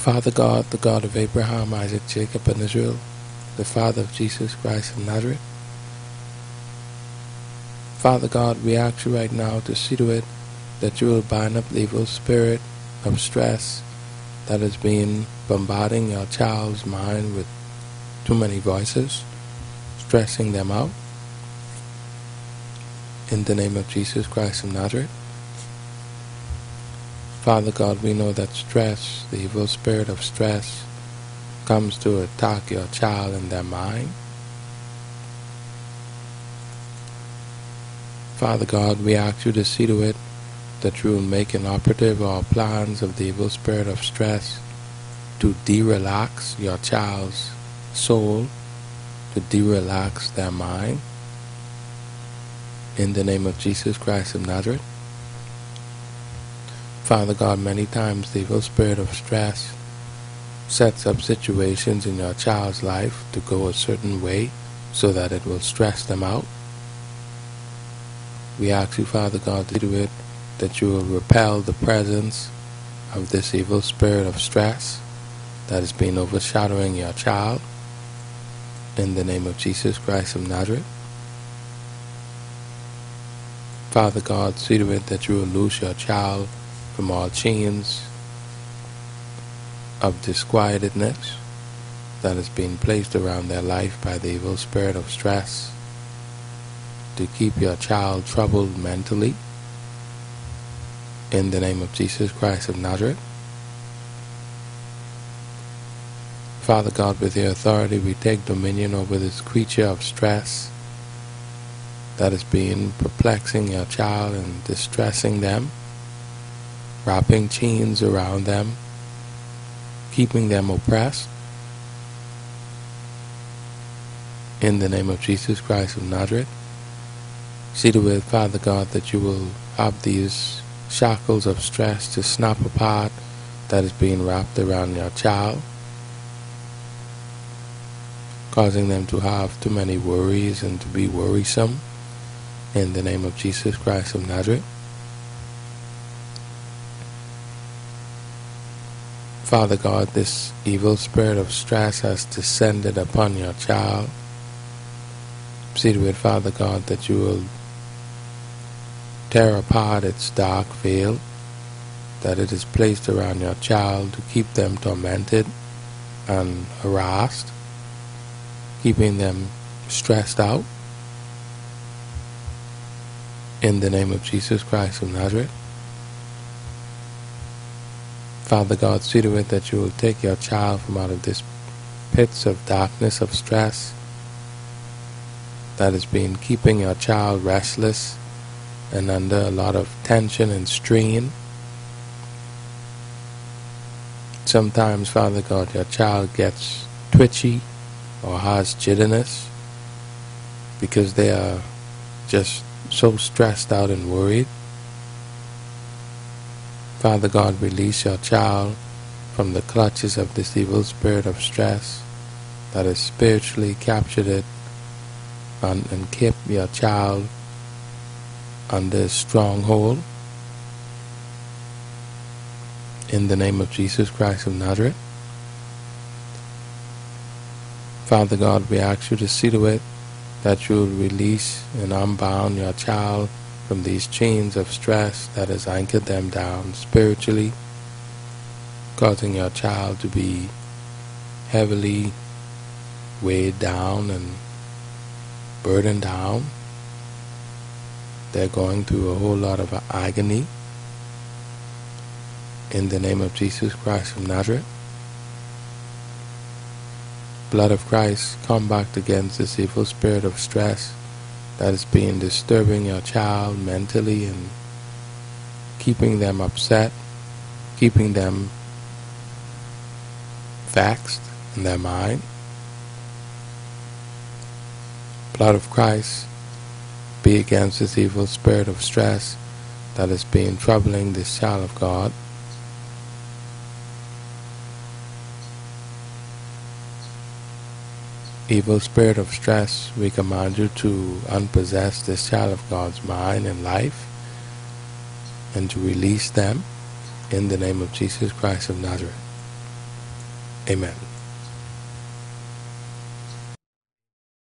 Father God, the God of Abraham, Isaac, Jacob, and Israel, the Father of Jesus Christ of Nazareth. Father God, we ask you right now to see to it that you will bind up the evil spirit of stress that has been bombarding your child's mind with too many voices, stressing them out. In the name of Jesus Christ of Nazareth. Father God, we know that stress, the evil spirit of stress, comes to attack your child in their mind. Father God, we ask you to see to it that you will make an operative all plans of the evil spirit of stress to de-relax your child's soul, to de-relax their mind. In the name of Jesus Christ of Nazareth. Father God, many times the evil spirit of stress sets up situations in your child's life to go a certain way so that it will stress them out. We ask you, Father God, to do it that you will repel the presence of this evil spirit of stress that has been overshadowing your child in the name of Jesus Christ of Nazareth. Father God, see to it that you will loose your child from all chains of disquietedness that has been placed around their life by the evil spirit of stress to keep your child troubled mentally in the name of Jesus Christ of Nazareth. Father God, with your authority, we take dominion over this creature of stress that is being perplexing your child and distressing them wrapping chains around them, keeping them oppressed. In the name of Jesus Christ of Nazareth, see to it, Father God, that you will have these shackles of stress to snap apart that is being wrapped around your child, causing them to have too many worries and to be worrisome. In the name of Jesus Christ of Nazareth. Father God, this evil spirit of stress has descended upon your child. See to it, Father God, that you will tear apart its dark veil that it is placed around your child to keep them tormented and harassed, keeping them stressed out. In the name of Jesus Christ of Nazareth. Father God, see to it that you will take your child from out of this pits of darkness, of stress that has been keeping your child restless and under a lot of tension and strain. Sometimes, Father God, your child gets twitchy or has jitterness because they are just so stressed out and worried. Father God, release your child from the clutches of this evil spirit of stress that has spiritually captured it and, and kept your child under stronghold. In the name of Jesus Christ of Nazareth. Father God, we ask you to see to it that you will release and unbound your child from these chains of stress that has anchored them down spiritually, causing your child to be heavily weighed down and burdened down. They're going through a whole lot of agony. In the name of Jesus Christ of Nazareth. Blood of Christ, combat against this evil spirit of stress that is being disturbing your child mentally and keeping them upset, keeping them vexed in their mind. Blood of Christ, be against this evil spirit of stress that is being troubling this child of God. Evil spirit of stress, we command you to unpossess this child of God's mind and life and to release them in the name of Jesus Christ of Nazareth. Amen.